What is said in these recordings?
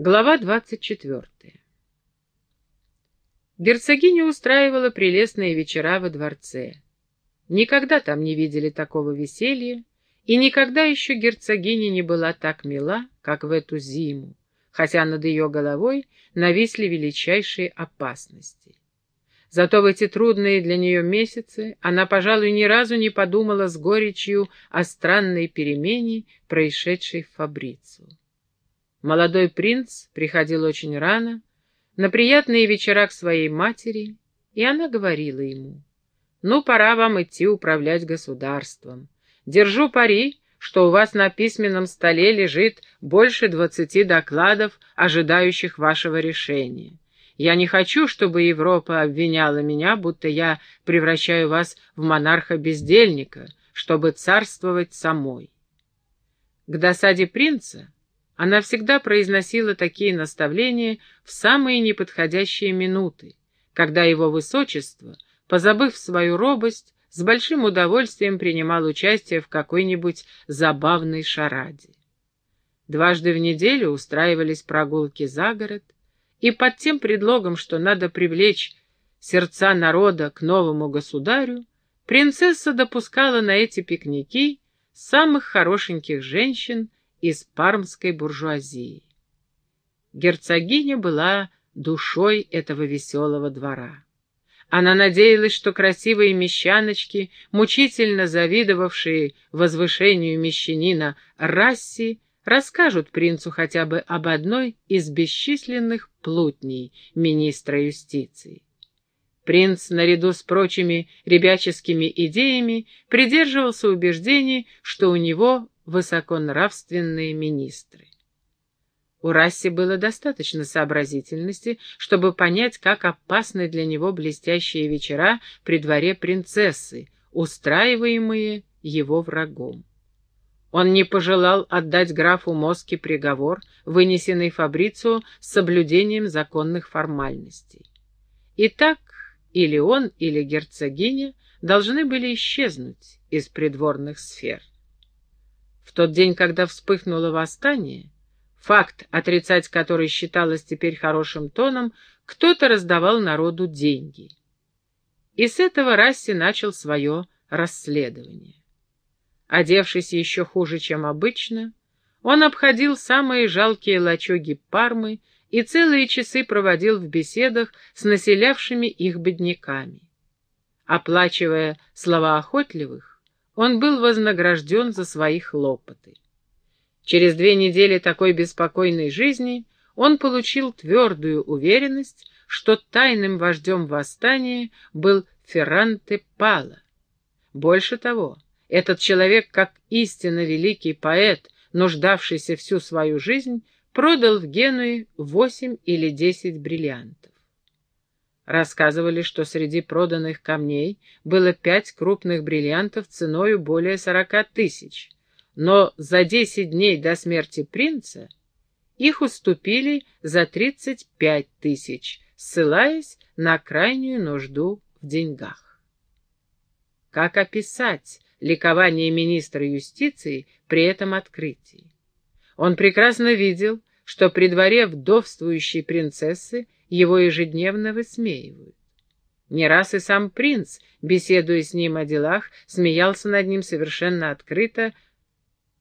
Глава двадцать четвертая. Герцогиня устраивала прелестные вечера во дворце. Никогда там не видели такого веселья, и никогда еще герцогиня не была так мила, как в эту зиму, хотя над ее головой нависли величайшие опасности. Зато в эти трудные для нее месяцы она, пожалуй, ни разу не подумала с горечью о странной перемене, происшедшей в Фабрицу. Молодой принц приходил очень рано, на приятные вечера к своей матери, и она говорила ему, «Ну, пора вам идти управлять государством. Держу пари, что у вас на письменном столе лежит больше двадцати докладов, ожидающих вашего решения. Я не хочу, чтобы Европа обвиняла меня, будто я превращаю вас в монарха-бездельника, чтобы царствовать самой». К досаде принца она всегда произносила такие наставления в самые неподходящие минуты, когда его высочество, позабыв свою робость, с большим удовольствием принимал участие в какой-нибудь забавной шараде. Дважды в неделю устраивались прогулки за город, и под тем предлогом, что надо привлечь сердца народа к новому государю, принцесса допускала на эти пикники самых хорошеньких женщин из пармской буржуазии. Герцогиня была душой этого веселого двора. Она надеялась, что красивые мещаночки, мучительно завидовавшие возвышению мещанина Расси, расскажут принцу хотя бы об одной из бесчисленных плутней министра юстиции. Принц, наряду с прочими ребяческими идеями, придерживался убеждений, что у него высоконравственные министры. У Расси было достаточно сообразительности, чтобы понять, как опасны для него блестящие вечера при дворе принцессы, устраиваемые его врагом. Он не пожелал отдать графу Моски приговор, вынесенный Фабрицу с соблюдением законных формальностей. Итак, или он, или герцогиня должны были исчезнуть из придворных сфер. В тот день, когда вспыхнуло восстание, факт, отрицать который считалось теперь хорошим тоном, кто-то раздавал народу деньги. И с этого Расси начал свое расследование. Одевшись еще хуже, чем обычно, он обходил самые жалкие лачуги Пармы и целые часы проводил в беседах с населявшими их бедняками. Оплачивая слова охотливых, он был вознагражден за свои хлопоты. Через две недели такой беспокойной жизни он получил твердую уверенность, что тайным вождем восстания был Ферранте Пала. Больше того, этот человек, как истинно великий поэт, нуждавшийся всю свою жизнь, продал в Генуе восемь или десять бриллиантов. Рассказывали, что среди проданных камней было пять крупных бриллиантов ценою более сорока тысяч, но за десять дней до смерти принца их уступили за тридцать пять тысяч, ссылаясь на крайнюю нужду в деньгах. Как описать ликование министра юстиции при этом открытии? Он прекрасно видел, что при дворе вдовствующей принцессы его ежедневно высмеивают. Не раз и сам принц, беседуя с ним о делах, смеялся над ним совершенно открыто,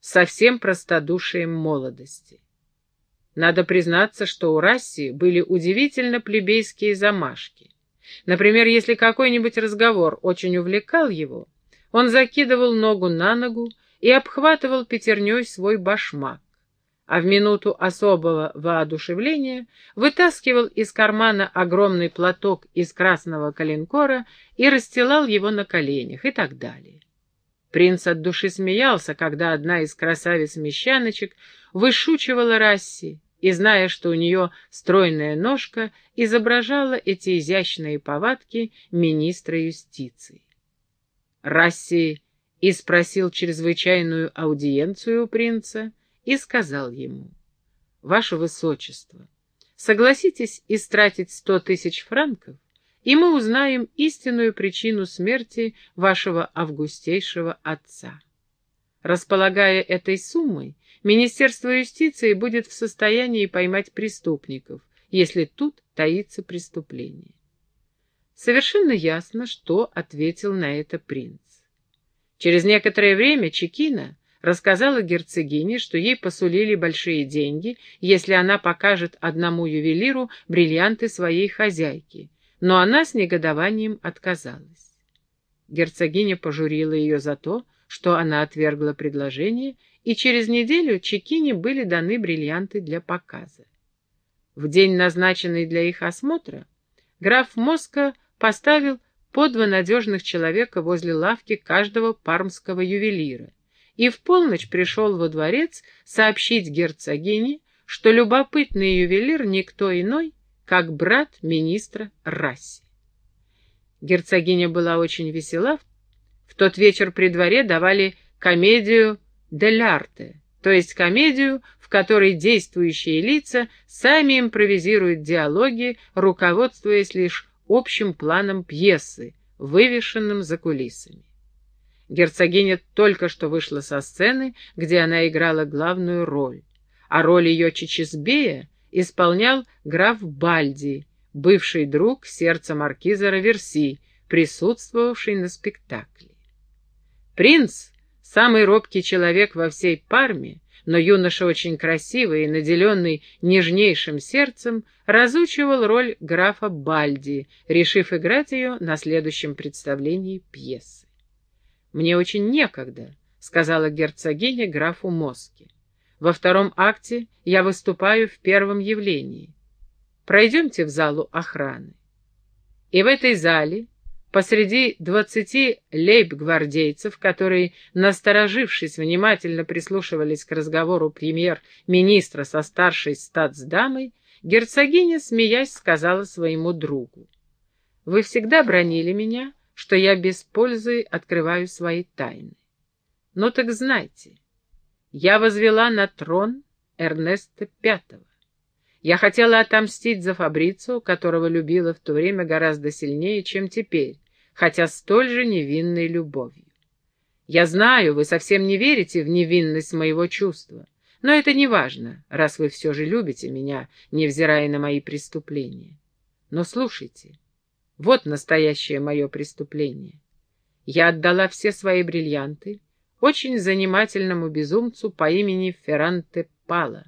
со всем простодушием молодости. Надо признаться, что у Расси были удивительно плебейские замашки. Например, если какой-нибудь разговор очень увлекал его, он закидывал ногу на ногу и обхватывал пятерней свой башмак а в минуту особого воодушевления вытаскивал из кармана огромный платок из красного коленкора и расстилал его на коленях и так далее. Принц от души смеялся, когда одна из красавиц-мещаночек вышучивала Расси, и, зная, что у нее стройная ножка, изображала эти изящные повадки министра юстиции. Расси и спросил чрезвычайную аудиенцию у принца, и сказал ему, «Ваше Высочество, согласитесь истратить сто тысяч франков, и мы узнаем истинную причину смерти вашего августейшего отца». Располагая этой суммой, Министерство юстиции будет в состоянии поймать преступников, если тут таится преступление. Совершенно ясно, что ответил на это принц. Через некоторое время Чекина рассказала герцогине, что ей посулили большие деньги, если она покажет одному ювелиру бриллианты своей хозяйки, но она с негодованием отказалась. Герцогиня пожурила ее за то, что она отвергла предложение, и через неделю Чекине были даны бриллианты для показа. В день, назначенный для их осмотра, граф Моска поставил по два надежных человека возле лавки каждого пармского ювелира и в полночь пришел во дворец сообщить герцогине, что любопытный ювелир никто иной, как брат министра Расси. Герцогиня была очень весела. В тот вечер при дворе давали комедию «Дель арте», то есть комедию, в которой действующие лица сами импровизируют диалоги, руководствуясь лишь общим планом пьесы, вывешенным за кулисами. Герцогиня только что вышла со сцены, где она играла главную роль, а роль ее Чичизбея исполнял граф Бальди, бывший друг сердца маркиза Раверси, присутствовавший на спектакле. Принц, самый робкий человек во всей Парме, но юноша очень красивый и наделенный нежнейшим сердцем, разучивал роль графа Бальди, решив играть ее на следующем представлении пьесы. «Мне очень некогда», — сказала герцогиня графу Моски. «Во втором акте я выступаю в первом явлении. Пройдемте в залу охраны». И в этой зале Посреди двадцати лейб-гвардейцев, которые, насторожившись, внимательно прислушивались к разговору премьер-министра со старшей статсдамой, герцогиня, смеясь, сказала своему другу. «Вы всегда бронили меня, что я без пользы открываю свои тайны. Ну так знайте, я возвела на трон Эрнеста Пятого. Я хотела отомстить за Фабрицу, которого любила в то время гораздо сильнее, чем теперь, хотя столь же невинной любовью. Я знаю, вы совсем не верите в невинность моего чувства, но это не важно, раз вы все же любите меня, невзирая на мои преступления. Но слушайте, вот настоящее мое преступление. Я отдала все свои бриллианты очень занимательному безумцу по имени Ферранте Пала.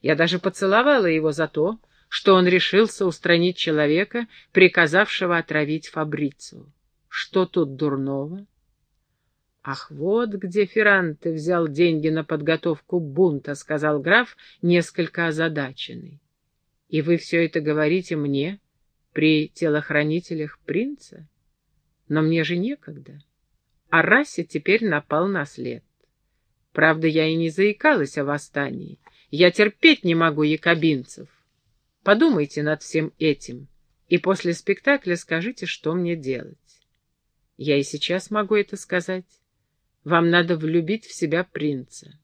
Я даже поцеловала его за то, что он решился устранить человека, приказавшего отравить Фабрицию. Что тут дурного? «Ах, вот где Ферранте взял деньги на подготовку бунта», — сказал граф, несколько озадаченный. «И вы все это говорите мне при телохранителях принца? Но мне же некогда. А расе теперь напал на след. Правда, я и не заикалась о восстании. Я терпеть не могу якобинцев. Подумайте над всем этим, и после спектакля скажите, что мне делать. Я и сейчас могу это сказать. Вам надо влюбить в себя принца.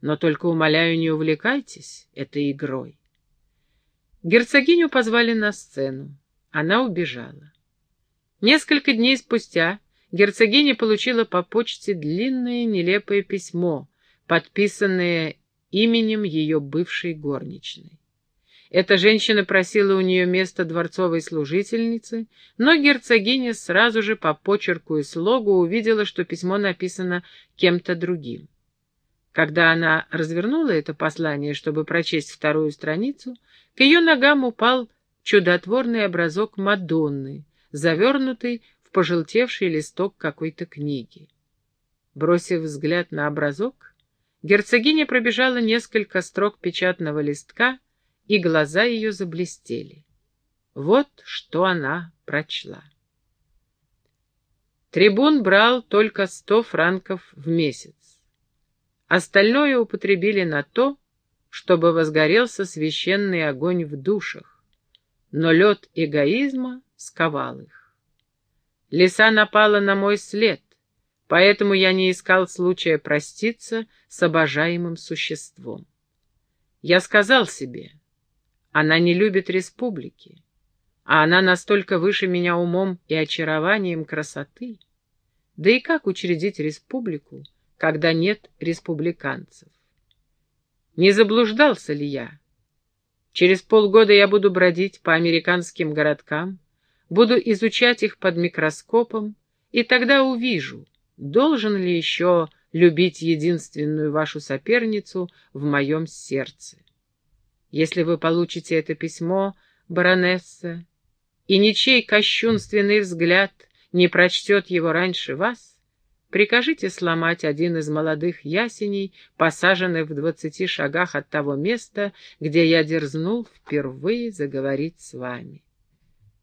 Но только, умоляю, не увлекайтесь этой игрой. Герцогиню позвали на сцену. Она убежала. Несколько дней спустя герцогиня получила по почте длинное нелепое письмо, подписанное именем ее бывшей горничной. Эта женщина просила у нее место дворцовой служительницы, но герцогиня сразу же по почерку и слогу увидела, что письмо написано кем-то другим. Когда она развернула это послание, чтобы прочесть вторую страницу, к ее ногам упал чудотворный образок Мадонны, завернутый в пожелтевший листок какой-то книги. Бросив взгляд на образок, Герцогиня пробежала несколько строк печатного листка, и глаза ее заблестели. Вот что она прочла. Трибун брал только сто франков в месяц. Остальное употребили на то, чтобы возгорелся священный огонь в душах, но лед эгоизма сковал их. Лиса напала на мой след, поэтому я не искал случая проститься с обожаемым существом. Я сказал себе, она не любит республики, а она настолько выше меня умом и очарованием красоты. Да и как учредить республику, когда нет республиканцев. Не заблуждался ли я? Через полгода я буду бродить по американским городкам, буду изучать их под микроскопом, и тогда увижу, должен ли еще любить единственную вашу соперницу в моем сердце. Если вы получите это письмо, баронесса, и ничей кощунственный взгляд не прочтет его раньше вас, прикажите сломать один из молодых ясеней, посаженных в двадцати шагах от того места, где я дерзнул впервые заговорить с вами.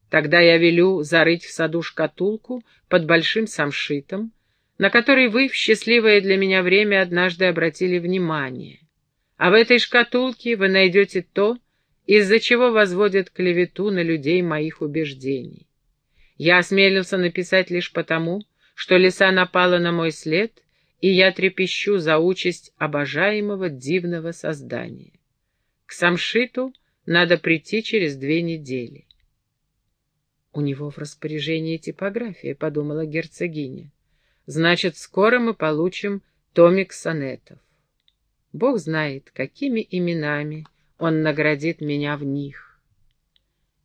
Тогда я велю зарыть в саду шкатулку под большим самшитом, на который вы в счастливое для меня время однажды обратили внимание. А в этой шкатулке вы найдете то, из-за чего возводят клевету на людей моих убеждений. Я осмелился написать лишь потому, что лиса напала на мой след, и я трепещу за участь обожаемого дивного создания. К самшиту надо прийти через две недели. «У него в распоряжении типография», — подумала герцогиня. «Значит, скоро мы получим томик сонетов. Бог знает, какими именами он наградит меня в них».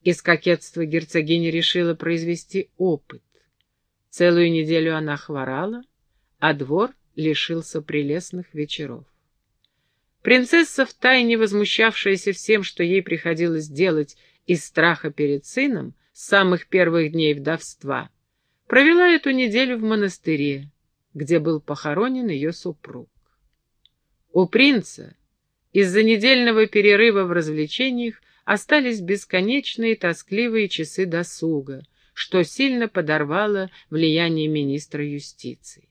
Из кокетства герцогиня решила произвести опыт. Целую неделю она хворала, а двор лишился прелестных вечеров. Принцесса, втайне возмущавшаяся всем, что ей приходилось делать из страха перед сыном, с самых первых дней вдовства, провела эту неделю в монастыре, где был похоронен ее супруг. У принца из-за недельного перерыва в развлечениях остались бесконечные тоскливые часы досуга, что сильно подорвало влияние министра юстиции.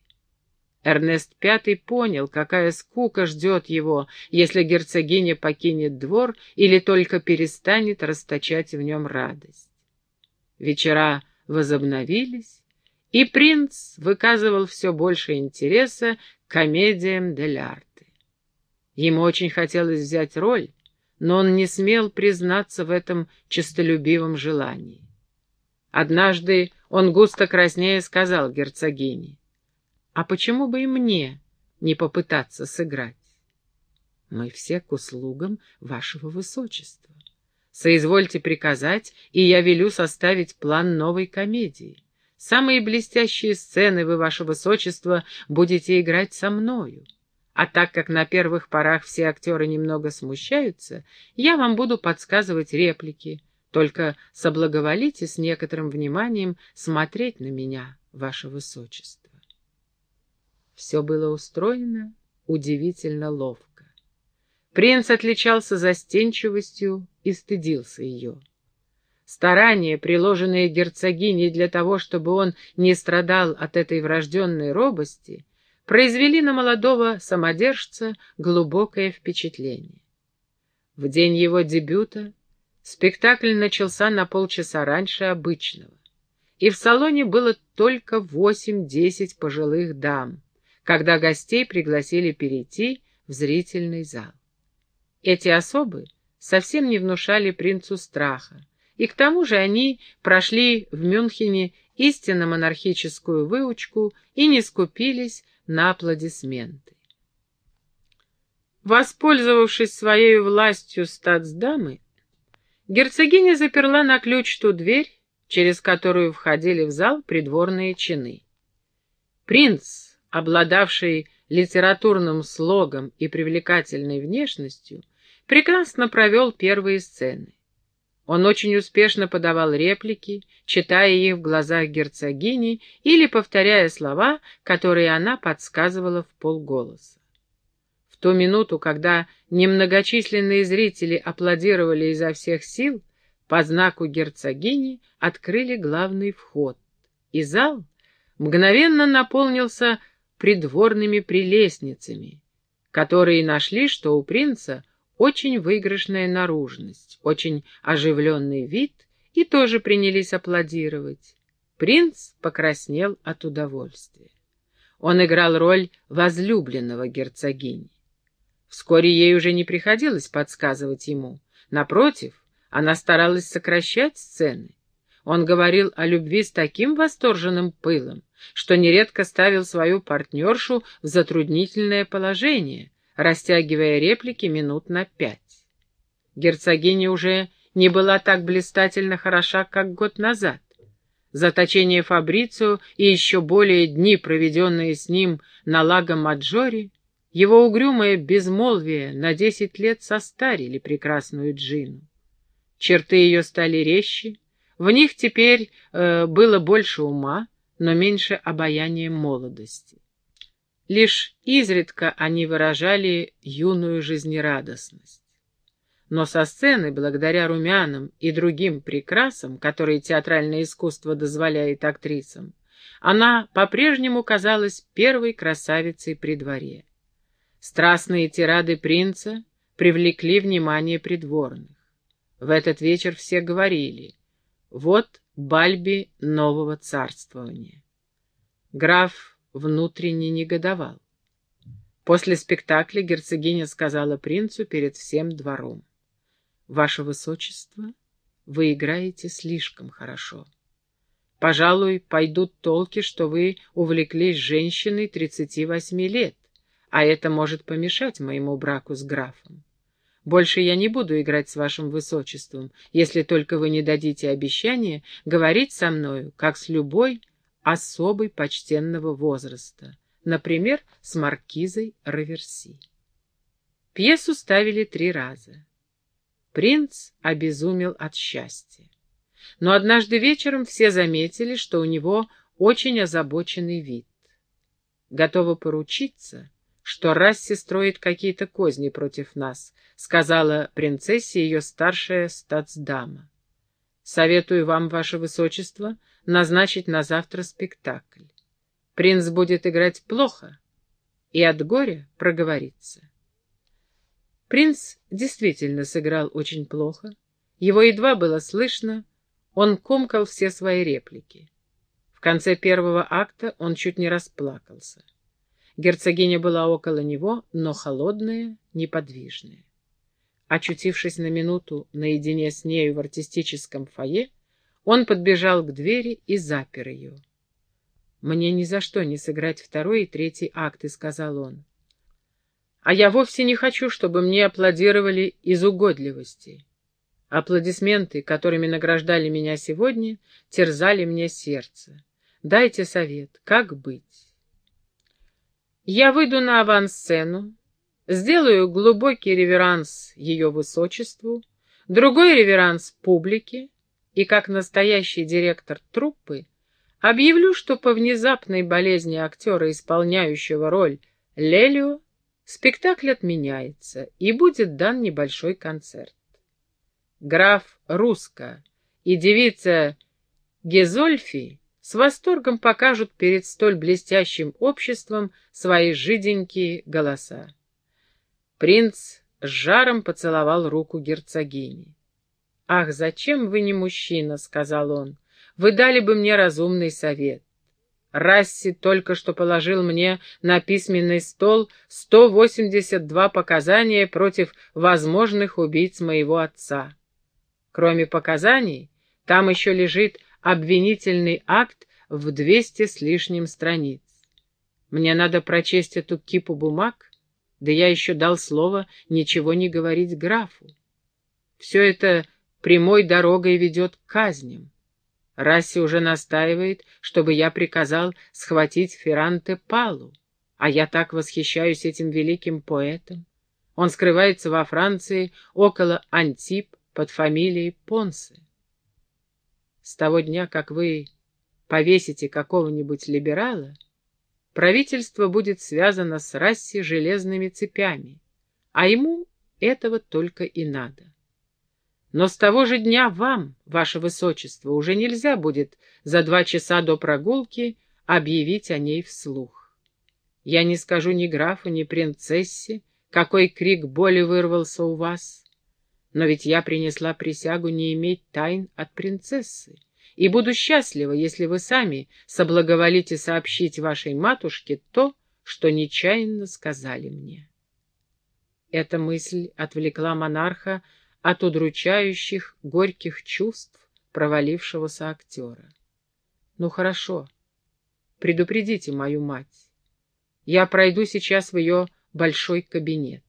Эрнест V понял, какая скука ждет его, если герцогиня покинет двор или только перестанет расточать в нем радость. Вечера возобновились, и принц выказывал все больше интереса к комедиям дель арте. Ему очень хотелось взять роль, но он не смел признаться в этом честолюбивом желании. Однажды он густо краснея сказал герцогине, «А почему бы и мне не попытаться сыграть? Мы все к услугам вашего высочества. Соизвольте приказать, и я велю составить план новой комедии. Самые блестящие сцены вы, ваше высочество, будете играть со мною. А так как на первых порах все актеры немного смущаются, я вам буду подсказывать реплики. Только соблаговолите с некоторым вниманием смотреть на меня, ваше высочество. Все было устроено удивительно ловко. Принц отличался застенчивостью и стыдился ее. Старания, приложенные герцогиней для того, чтобы он не страдал от этой врожденной робости, произвели на молодого самодержца глубокое впечатление. В день его дебюта спектакль начался на полчаса раньше обычного, и в салоне было только восемь-десять пожилых дам, когда гостей пригласили перейти в зрительный зал. Эти особы совсем не внушали принцу страха, и к тому же они прошли в Мюнхене истинно монархическую выучку и не скупились на аплодисменты. Воспользовавшись своей властью статсдамы, герцогиня заперла на ключ ту дверь, через которую входили в зал придворные чины. Принц, обладавший литературным слогом и привлекательной внешностью, прекрасно провел первые сцены. Он очень успешно подавал реплики, читая их в глазах герцогини или повторяя слова, которые она подсказывала в полголоса. Ту минуту, когда немногочисленные зрители аплодировали изо всех сил, по знаку герцогини открыли главный вход, и зал мгновенно наполнился придворными прелестницами, которые нашли, что у принца очень выигрышная наружность, очень оживленный вид, и тоже принялись аплодировать. Принц покраснел от удовольствия. Он играл роль возлюбленного герцогини. Вскоре ей уже не приходилось подсказывать ему. Напротив, она старалась сокращать сцены. Он говорил о любви с таким восторженным пылом, что нередко ставил свою партнершу в затруднительное положение, растягивая реплики минут на пять. Герцогиня уже не была так блистательно хороша, как год назад. Заточение Фабрицио и еще более дни, проведенные с ним на лаго Маджори, его угрюмое безмолвие на десять лет состарили прекрасную Джину. Черты ее стали резче, в них теперь э, было больше ума, но меньше обаяния молодости. Лишь изредка они выражали юную жизнерадостность. Но со сцены, благодаря румянам и другим прекрасам, которые театральное искусство дозволяет актрисам, она по-прежнему казалась первой красавицей при дворе. Страстные тирады принца привлекли внимание придворных. В этот вечер все говорили «Вот Бальби нового царствования». Граф внутренне негодовал. После спектакля герцогиня сказала принцу перед всем двором. «Ваше высочество, вы играете слишком хорошо. Пожалуй, пойдут толки, что вы увлеклись женщиной 38 лет, а это может помешать моему браку с графом. Больше я не буду играть с вашим высочеством, если только вы не дадите обещание говорить со мною, как с любой особой почтенного возраста, например, с маркизой Раверси. Пьесу ставили три раза. Принц обезумел от счастья. Но однажды вечером все заметили, что у него очень озабоченный вид. Готова поручиться, что Расси строит какие-то козни против нас, сказала принцессе ее старшая статсдама. Советую вам, ваше высочество, назначить на завтра спектакль. Принц будет играть плохо и от горя проговорится. Принц действительно сыграл очень плохо. Его едва было слышно, он комкал все свои реплики. В конце первого акта он чуть не расплакался. Герцогиня была около него, но холодная, неподвижная. Очутившись на минуту наедине с нею в артистическом фойе, он подбежал к двери и запер ее. «Мне ни за что не сыграть второй и третий акты», — сказал он. «А я вовсе не хочу, чтобы мне аплодировали из угодливости. Аплодисменты, которыми награждали меня сегодня, терзали мне сердце. Дайте совет, как быть?» Я выйду на авансцену, сделаю глубокий реверанс ее высочеству, другой реверанс публике, и как настоящий директор труппы объявлю, что по внезапной болезни актера, исполняющего роль Лелио, спектакль отменяется и будет дан небольшой концерт. Граф Руска и девица Гезольфи с восторгом покажут перед столь блестящим обществом свои жиденькие голоса. Принц с жаром поцеловал руку герцогини. «Ах, зачем вы не мужчина?» — сказал он. «Вы дали бы мне разумный совет. Расси только что положил мне на письменный стол 182 показания против возможных убийц моего отца. Кроме показаний, там еще лежит обвинительный акт в двести с лишним страниц. Мне надо прочесть эту кипу бумаг, да я еще дал слово ничего не говорить графу. Все это прямой дорогой ведет к казням. Расси уже настаивает, чтобы я приказал схватить Ферранте Палу, а я так восхищаюсь этим великим поэтом. Он скрывается во Франции около Антип под фамилией Понсе. С того дня, как вы повесите какого-нибудь либерала, правительство будет связано с Расси железными цепями, а ему этого только и надо. Но с того же дня вам, ваше высочество, уже нельзя будет за два часа до прогулки объявить о ней вслух. Я не скажу ни графу, ни принцессе, какой крик боли вырвался у вас, но ведь я принесла присягу не иметь тайн от принцессы, и буду счастлива, если вы сами соблаговолите сообщить вашей матушке то, что нечаянно сказали мне. Эта мысль отвлекла монарха от удручающих горьких чувств, провалившегося актера. Ну хорошо, предупредите мою мать. Я пройду сейчас в ее большой кабинет.